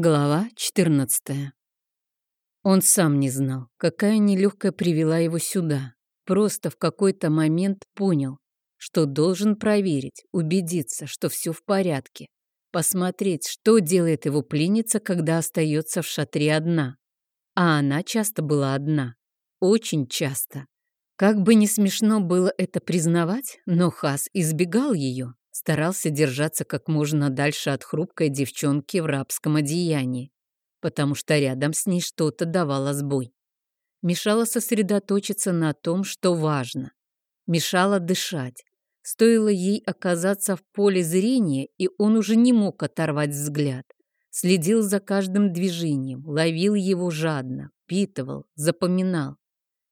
Глава 14. Он сам не знал, какая нелегкая привела его сюда. Просто в какой-то момент понял, что должен проверить, убедиться, что все в порядке. Посмотреть, что делает его пленница, когда остается в шатре одна. А она часто была одна. Очень часто. Как бы не смешно было это признавать, но Хас избегал ее, старался держаться как можно дальше от хрупкой девчонки в рабском одеянии, потому что рядом с ней что-то давало сбой. Мешало сосредоточиться на том, что важно. Мешало дышать. Стоило ей оказаться в поле зрения, и он уже не мог оторвать взгляд. Следил за каждым движением, ловил его жадно, впитывал, запоминал.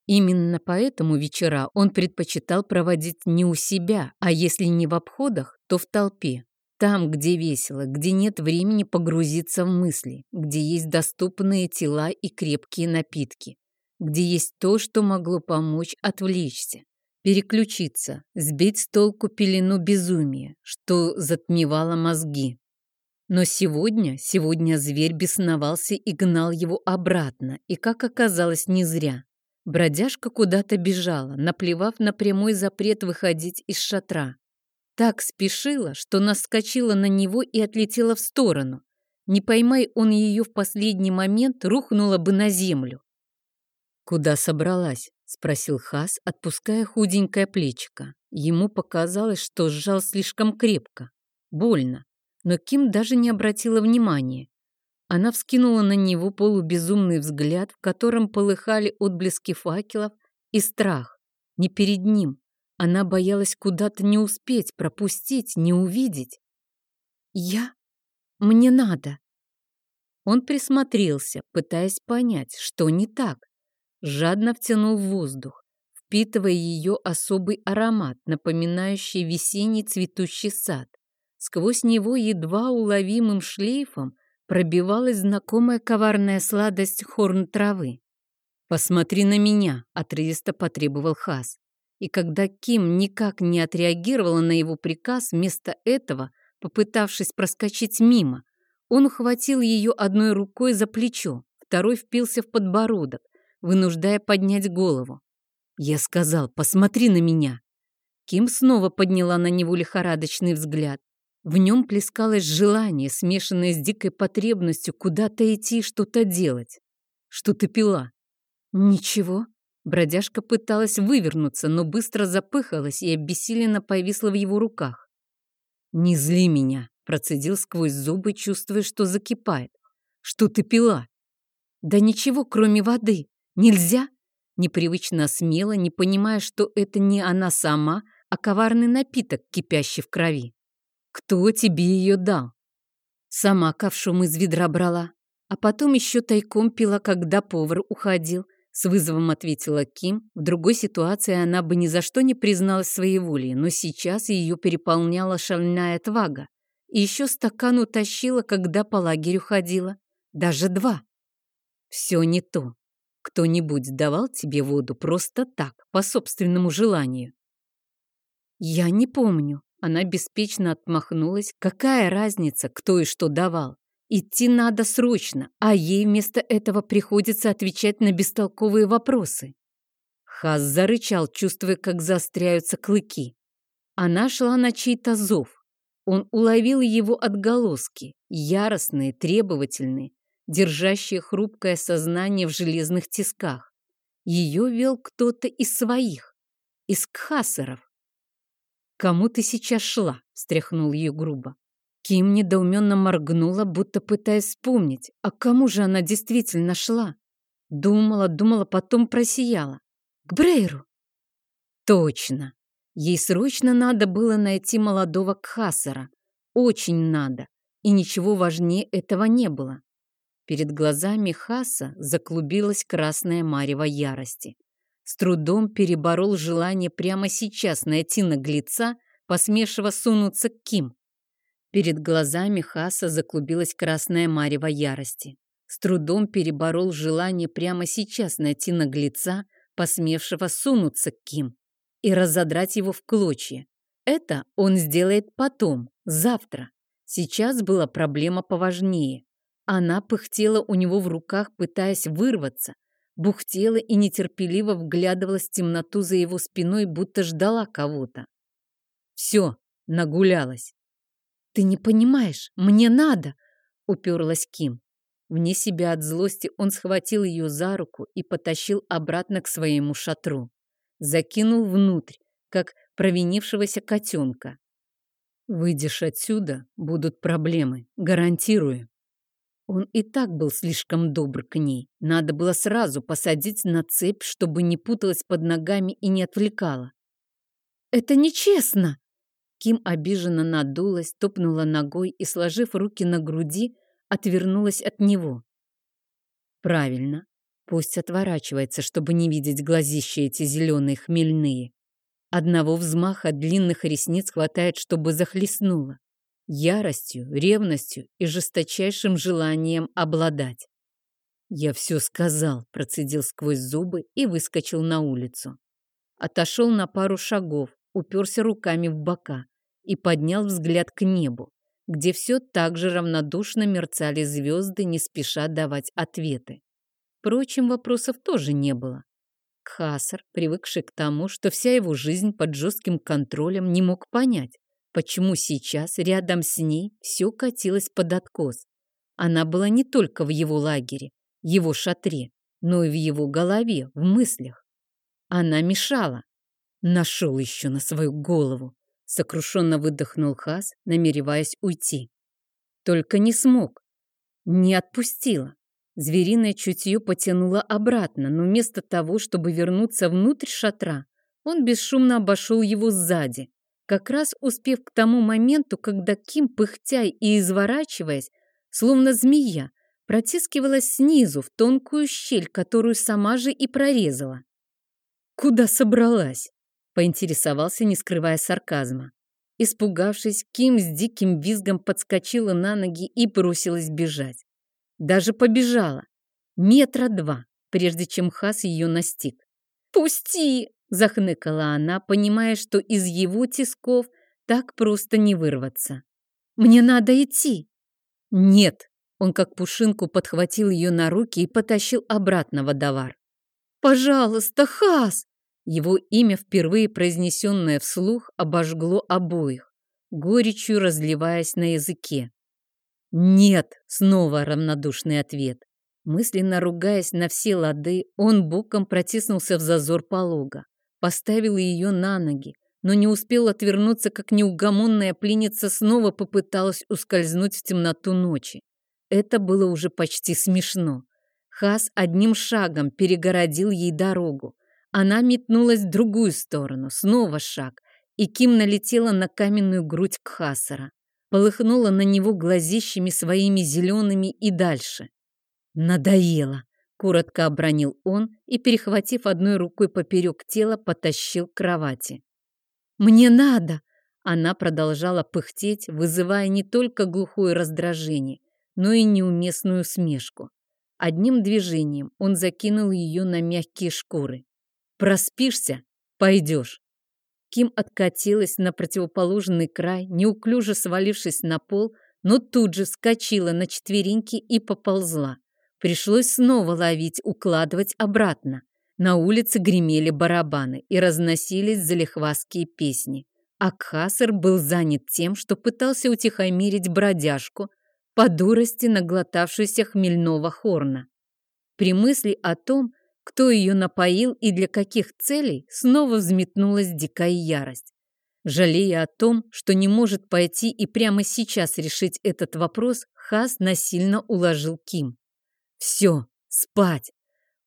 Именно поэтому вечера он предпочитал проводить не у себя, а если не в обходах, то в толпе. Там, где весело, где нет времени погрузиться в мысли, где есть доступные тела и крепкие напитки, где есть то, что могло помочь отвлечься, переключиться, сбить с толку пелену безумия, что затмевало мозги. Но сегодня, сегодня зверь бесновался и гнал его обратно, и, как оказалось, не зря. Бродяжка куда-то бежала, наплевав на прямой запрет выходить из шатра. Так спешила, что наскочила на него и отлетела в сторону. Не поймай он ее в последний момент, рухнула бы на землю. «Куда собралась?» — спросил Хас, отпуская худенькое плечико. Ему показалось, что сжал слишком крепко. Больно. Но Ким даже не обратила внимания. Она вскинула на него полубезумный взгляд, в котором полыхали отблески факелов и страх. Не перед ним. Она боялась куда-то не успеть, пропустить, не увидеть. «Я? Мне надо!» Он присмотрелся, пытаясь понять, что не так. Жадно втянул воздух, впитывая ее особый аромат, напоминающий весенний цветущий сад. Сквозь него едва уловимым шлейфом пробивалась знакомая коварная сладость хорн травы. «Посмотри на меня», — отрывисто потребовал Хас. И когда Ким никак не отреагировала на его приказ, вместо этого, попытавшись проскочить мимо, он ухватил ее одной рукой за плечо, второй впился в подбородок, вынуждая поднять голову. Я сказал, посмотри на меня. Ким снова подняла на него лихорадочный взгляд. В нем плескалось желание, смешанное с дикой потребностью куда-то идти, что-то делать. Что ты пила? Ничего. Бродяжка пыталась вывернуться, но быстро запыхалась и обессиленно повисла в его руках. «Не зли меня», — процедил сквозь зубы, чувствуя, что закипает. «Что ты пила?» «Да ничего, кроме воды. Нельзя?» Непривычно смело, не понимая, что это не она сама, а коварный напиток, кипящий в крови. Кто тебе ее дал? Сама ковшом из ведра брала, а потом еще тайком пила, когда повар уходил. С вызовом ответила Ким. В другой ситуации она бы ни за что не призналась своей воли, но сейчас ее переполняла шальная отвага. И еще стакан утащила, когда по лагерю ходила. Даже два. Все не то. Кто-нибудь давал тебе воду просто так, по собственному желанию? Я не помню. Она беспечно отмахнулась. Какая разница, кто и что давал? Идти надо срочно, а ей вместо этого приходится отвечать на бестолковые вопросы. Хаз зарычал, чувствуя, как заостряются клыки. Она шла на чей-то зов. Он уловил его отголоски, яростные, требовательные, держащие хрупкое сознание в железных тисках. Ее вел кто-то из своих, из кхасаров. «Кому ты сейчас шла?» — встряхнул ее грубо. Ким недоуменно моргнула, будто пытаясь вспомнить, а кому же она действительно шла. Думала, думала, потом просияла. К Брейру. Точно. Ей срочно надо было найти молодого Кхасара. Очень надо. И ничего важнее этого не было. Перед глазами Хаса заклубилась красная марево ярости. С трудом переборол желание прямо сейчас найти наглеца, посмешиво сунуться к Ким. Перед глазами Хаса заклубилась красная марево ярости. С трудом переборол желание прямо сейчас найти наглеца, посмевшего сунуться к Ким, и разодрать его в клочья. Это он сделает потом, завтра. Сейчас была проблема поважнее. Она пыхтела у него в руках, пытаясь вырваться, бухтела и нетерпеливо вглядывалась в темноту за его спиной, будто ждала кого-то. Все, нагулялась. «Ты не понимаешь, мне надо!» — уперлась Ким. Вне себя от злости он схватил ее за руку и потащил обратно к своему шатру. Закинул внутрь, как провинившегося котенка. «Выйдешь отсюда, будут проблемы, гарантирую». Он и так был слишком добр к ней. Надо было сразу посадить на цепь, чтобы не путалась под ногами и не отвлекала. «Это нечестно!» Ким обиженно надулась, топнула ногой и, сложив руки на груди, отвернулась от него. «Правильно. Пусть отворачивается, чтобы не видеть глазища эти зеленые хмельные. Одного взмаха длинных ресниц хватает, чтобы захлестнуло яростью, ревностью и жесточайшим желанием обладать. «Я все сказал», — процедил сквозь зубы и выскочил на улицу. Отошел на пару шагов, уперся руками в бока и поднял взгляд к небу, где все так же равнодушно мерцали звезды, не спеша давать ответы. Впрочем, вопросов тоже не было. Кхасар, привыкший к тому, что вся его жизнь под жестким контролем, не мог понять, почему сейчас рядом с ней все катилось под откос. Она была не только в его лагере, его шатре, но и в его голове, в мыслях. Она мешала. Нашел еще на свою голову. Сокрушенно выдохнул Хас, намереваясь уйти. Только не смог. Не отпустила. Звериное чутье потянуло обратно, но вместо того, чтобы вернуться внутрь шатра, он бесшумно обошел его сзади, как раз успев к тому моменту, когда Ким, пыхтя и изворачиваясь, словно змея, протискивалась снизу в тонкую щель, которую сама же и прорезала. «Куда собралась?» — поинтересовался, не скрывая сарказма. Испугавшись, Ким с диким визгом подскочила на ноги и бросилась бежать. Даже побежала. Метра два, прежде чем Хас ее настиг. «Пусти!» Захныкала она, понимая, что из его тисков так просто не вырваться. «Мне надо идти!» «Нет!» Он как пушинку подхватил ее на руки и потащил обратно в водовар. «Пожалуйста, Хас!» Его имя, впервые произнесенное вслух, обожгло обоих, горечью разливаясь на языке. «Нет!» — снова равнодушный ответ. Мысленно ругаясь на все лады, он боком протиснулся в зазор полога поставил ее на ноги, но не успел отвернуться, как неугомонная пленница снова попыталась ускользнуть в темноту ночи. Это было уже почти смешно. Хас одним шагом перегородил ей дорогу. Она метнулась в другую сторону, снова шаг, и Ким налетела на каменную грудь Кхасара, полыхнула на него глазищами своими зелеными и дальше. Надоело. Коротко обронил он и, перехватив одной рукой поперек тела, потащил к кровати. «Мне надо!» Она продолжала пыхтеть, вызывая не только глухое раздражение, но и неуместную смешку. Одним движением он закинул ее на мягкие шкуры. «Проспишься? Пойдешь!» Ким откатилась на противоположный край, неуклюже свалившись на пол, но тут же вскочила на четвереньки и поползла. Пришлось снова ловить, укладывать обратно. На улице гремели барабаны и разносились залихвастские песни. А Кхасар был занят тем, что пытался утихомирить бродяжку, по дурости наглотавшуюся хмельного хорна. При мысли о том, кто ее напоил и для каких целей, снова взметнулась дикая ярость. Жалея о том, что не может пойти и прямо сейчас решить этот вопрос, Хас насильно уложил Ким. Все, спать.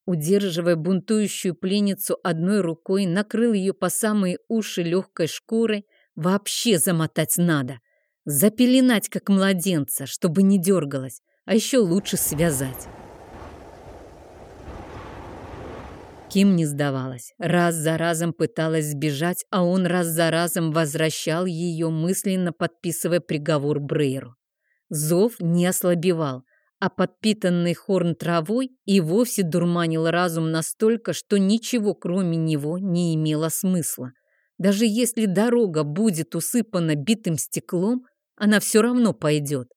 Удерживая бунтующую пленницу одной рукой, накрыл ее по самые уши легкой шкурой. Вообще замотать надо. Запеленать, как младенца, чтобы не дергалась, а еще лучше связать. Ким не сдавалась. Раз за разом пыталась сбежать, а он раз за разом возвращал ее, мысленно подписывая приговор Брейру. Зов не ослабевал, а подпитанный хорн травой и вовсе дурманил разум настолько, что ничего кроме него не имело смысла. Даже если дорога будет усыпана битым стеклом, она все равно пойдет.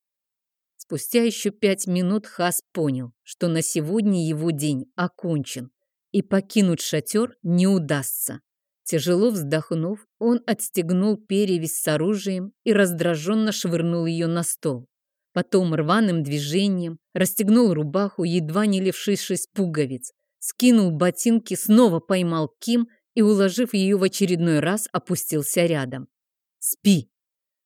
спустя еще пять минут Хас понял, что на сегодня его день окончен, и покинуть шатер не удастся. Тяжело вздохнув, он отстегнул перевязь с оружием и раздраженно швырнул ее на стол. Потом рваным движением расстегнул рубаху, едва не лишившись пуговиц, скинул ботинки, снова поймал Ким и, уложив ее в очередной раз, опустился рядом. «Спи!»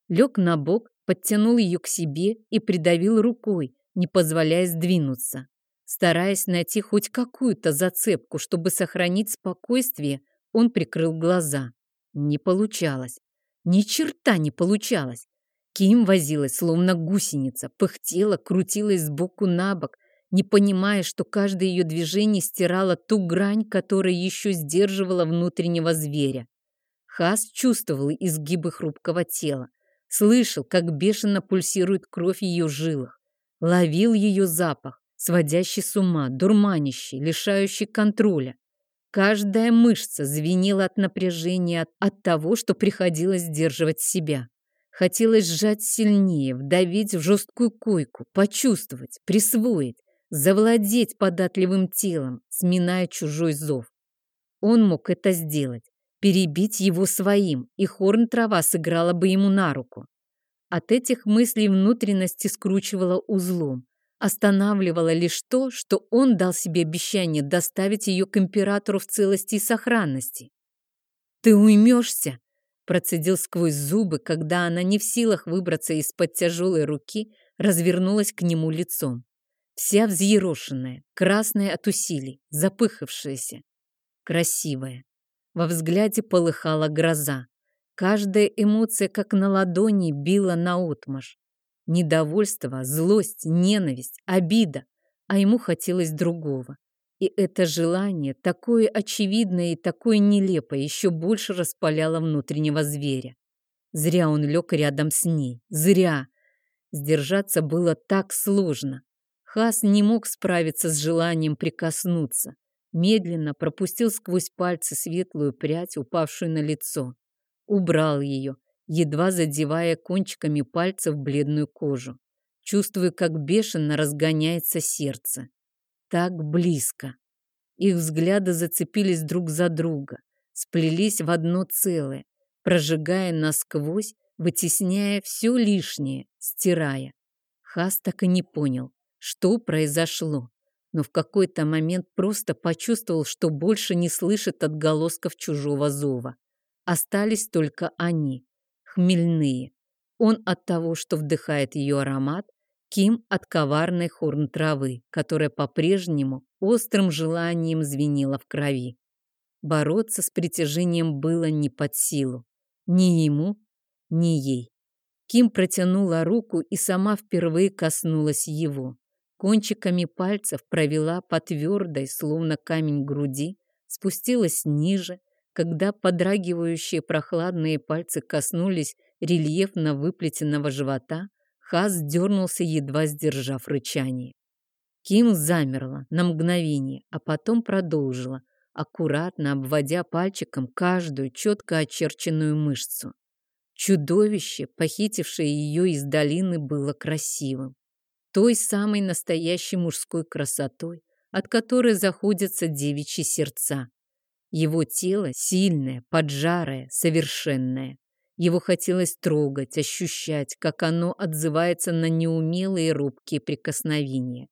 Лег на бок, подтянул ее к себе и придавил рукой, не позволяя сдвинуться. Стараясь найти хоть какую-то зацепку, чтобы сохранить спокойствие, он прикрыл глаза. Не получалось. Ни черта не получалось. Ким возилась, словно гусеница, пыхтела, крутилась сбоку на бок, не понимая, что каждое ее движение стирало ту грань, которая еще сдерживала внутреннего зверя. Хас чувствовал изгибы хрупкого тела, слышал, как бешено пульсирует кровь в ее жилах, ловил ее запах, сводящий с ума, дурманящий, лишающий контроля. Каждая мышца звенела от напряжения, от, того, что приходилось сдерживать себя. Хотелось сжать сильнее, вдавить в жесткую койку, почувствовать, присвоить, завладеть податливым телом, сминая чужой зов. Он мог это сделать, перебить его своим, и хорн-трава сыграла бы ему на руку. От этих мыслей внутренности скручивала узлом. Останавливало лишь то, что он дал себе обещание доставить ее к императору в целости и сохранности. «Ты уймешься!» Процедил сквозь зубы, когда она не в силах выбраться из-под тяжелой руки, развернулась к нему лицом. Вся взъерошенная, красная от усилий, запыхавшаяся, красивая. Во взгляде полыхала гроза. Каждая эмоция, как на ладони, била наотмашь. Недовольство, злость, ненависть, обида. А ему хотелось другого. И это желание, такое очевидное и такое нелепое, еще больше распаляло внутреннего зверя. Зря он лег рядом с ней. Зря. Сдержаться было так сложно. Хас не мог справиться с желанием прикоснуться. Медленно пропустил сквозь пальцы светлую прядь, упавшую на лицо. Убрал ее, едва задевая кончиками пальцев бледную кожу. Чувствуя, как бешено разгоняется сердце. Так близко. Их взгляды зацепились друг за друга, сплелись в одно целое, прожигая насквозь, вытесняя все лишнее, стирая. Хас так и не понял, что произошло, но в какой-то момент просто почувствовал, что больше не слышит отголосков чужого зова. Остались только они, хмельные. Он от того, что вдыхает ее аромат, Ким от коварной хорн травы, которая по-прежнему острым желанием звенела в крови. Бороться с притяжением было не под силу. Ни ему, ни ей. Ким протянула руку и сама впервые коснулась его. Кончиками пальцев провела по твердой, словно камень груди, спустилась ниже, когда подрагивающие прохладные пальцы коснулись рельефно выплетенного живота, Хас дернулся, едва сдержав рычание. Ким замерла на мгновение, а потом продолжила, аккуратно обводя пальчиком каждую четко очерченную мышцу. Чудовище, похитившее ее из долины, было красивым той самой настоящей мужской красотой, от которой заходятся девичьи сердца. Его тело сильное, поджарое, совершенное. Его хотелось трогать, ощущать, как оно отзывается на неумелые робкие прикосновения.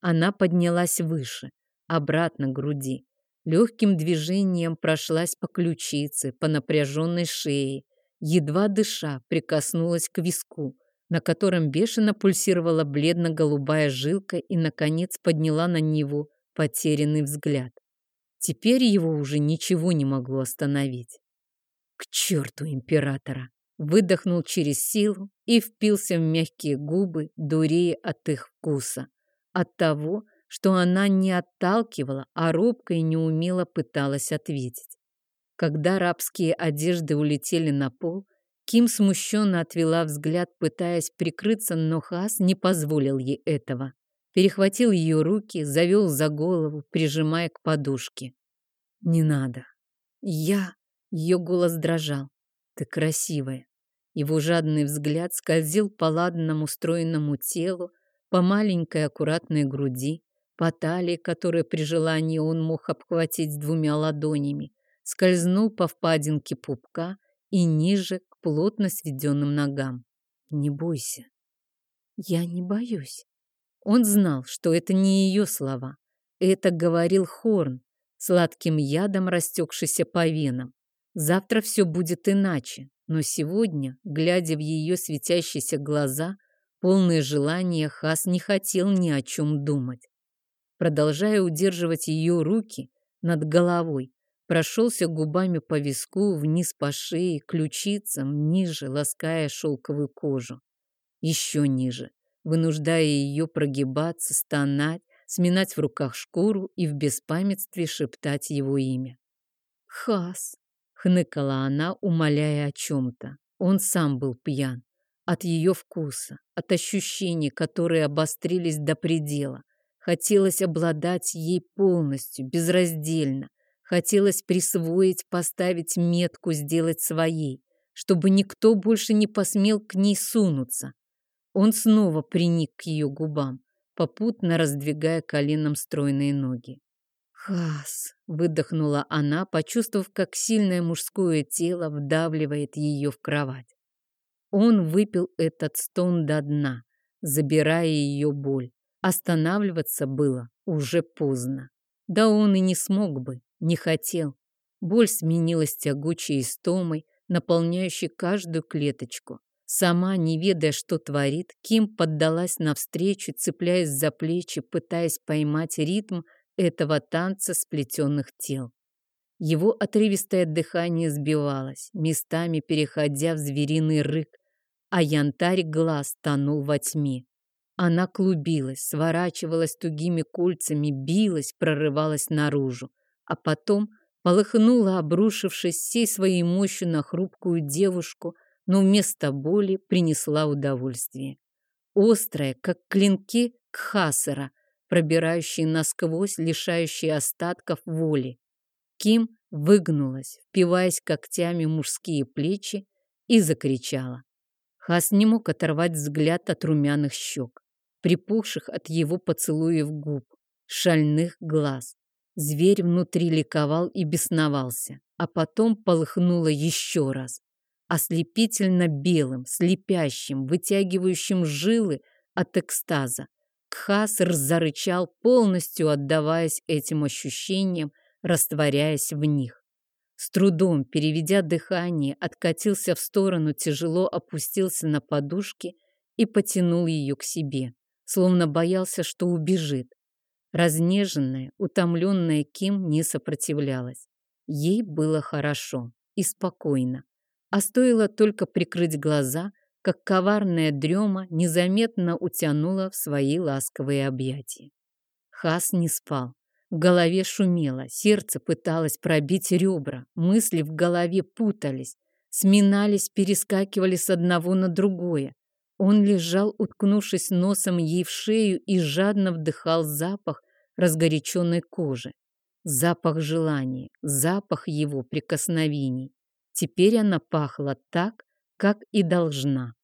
Она поднялась выше, обратно к груди. Легким движением прошлась по ключице, по напряженной шее. Едва дыша, прикоснулась к виску, на котором бешено пульсировала бледно-голубая жилка и, наконец, подняла на него потерянный взгляд. Теперь его уже ничего не могло остановить. К черту императора! Выдохнул через силу и впился в мягкие губы, дурея от их вкуса. От того, что она не отталкивала, а робко и неумело пыталась ответить. Когда рабские одежды улетели на пол, Ким смущенно отвела взгляд, пытаясь прикрыться, но Хас не позволил ей этого. Перехватил ее руки, завел за голову, прижимая к подушке. «Не надо. Я...» Ее голос дрожал. «Ты красивая». Его жадный взгляд скользил по ладному стройному телу, по маленькой аккуратной груди, по талии, которую при желании он мог обхватить двумя ладонями, скользнул по впадинке пупка и ниже к плотно сведенным ногам. «Не бойся». «Я не боюсь». Он знал, что это не ее слова. Это говорил Хорн, сладким ядом растекшийся по венам. Завтра все будет иначе, но сегодня, глядя в ее светящиеся глаза, полные желания, Хас не хотел ни о чем думать. Продолжая удерживать ее руки над головой, прошелся губами по виску, вниз по шее, ключицам, ниже, лаская шелковую кожу. Еще ниже, вынуждая ее прогибаться, стонать, сминать в руках шкуру и в беспамятстве шептать его имя. «Хас!» Хныкала она, умоляя о чем-то. Он сам был пьян. От ее вкуса, от ощущений, которые обострились до предела. Хотелось обладать ей полностью, безраздельно. Хотелось присвоить, поставить метку, сделать своей, чтобы никто больше не посмел к ней сунуться. Он снова приник к ее губам, попутно раздвигая коленом стройные ноги. «Хас!» — выдохнула она, почувствовав, как сильное мужское тело вдавливает ее в кровать. Он выпил этот стон до дна, забирая ее боль. Останавливаться было уже поздно. Да он и не смог бы, не хотел. Боль сменилась тягучей истомой, наполняющей каждую клеточку. Сама, не ведая, что творит, Ким поддалась навстречу, цепляясь за плечи, пытаясь поймать ритм, этого танца сплетенных тел. Его отрывистое дыхание сбивалось, местами переходя в звериный рык, а янтарь глаз тонул во тьме. Она клубилась, сворачивалась тугими кольцами, билась, прорывалась наружу, а потом полыхнула, обрушившись всей своей мощью на хрупкую девушку, но вместо боли принесла удовольствие. Острая, как клинки кхасера, пробирающий насквозь, лишающий остатков воли. Ким выгнулась, впиваясь когтями мужские плечи, и закричала. Хас не мог оторвать взгляд от румяных щек, припухших от его поцелуев губ, шальных глаз. Зверь внутри ликовал и бесновался, а потом полыхнуло еще раз. Ослепительно белым, слепящим, вытягивающим жилы от экстаза, Кхас зарычал, полностью отдаваясь этим ощущениям, растворяясь в них. С трудом, переведя дыхание, откатился в сторону, тяжело опустился на подушки и потянул ее к себе, словно боялся, что убежит. Разнеженная, утомленная Ким не сопротивлялась. Ей было хорошо и спокойно. А стоило только прикрыть глаза, как коварная дрема незаметно утянула в свои ласковые объятия. Хас не спал. В голове шумело, сердце пыталось пробить ребра, мысли в голове путались, сминались, перескакивали с одного на другое. Он лежал, уткнувшись носом ей в шею и жадно вдыхал запах разгоряченной кожи. Запах желания, запах его прикосновений. Теперь она пахла так, как и должна.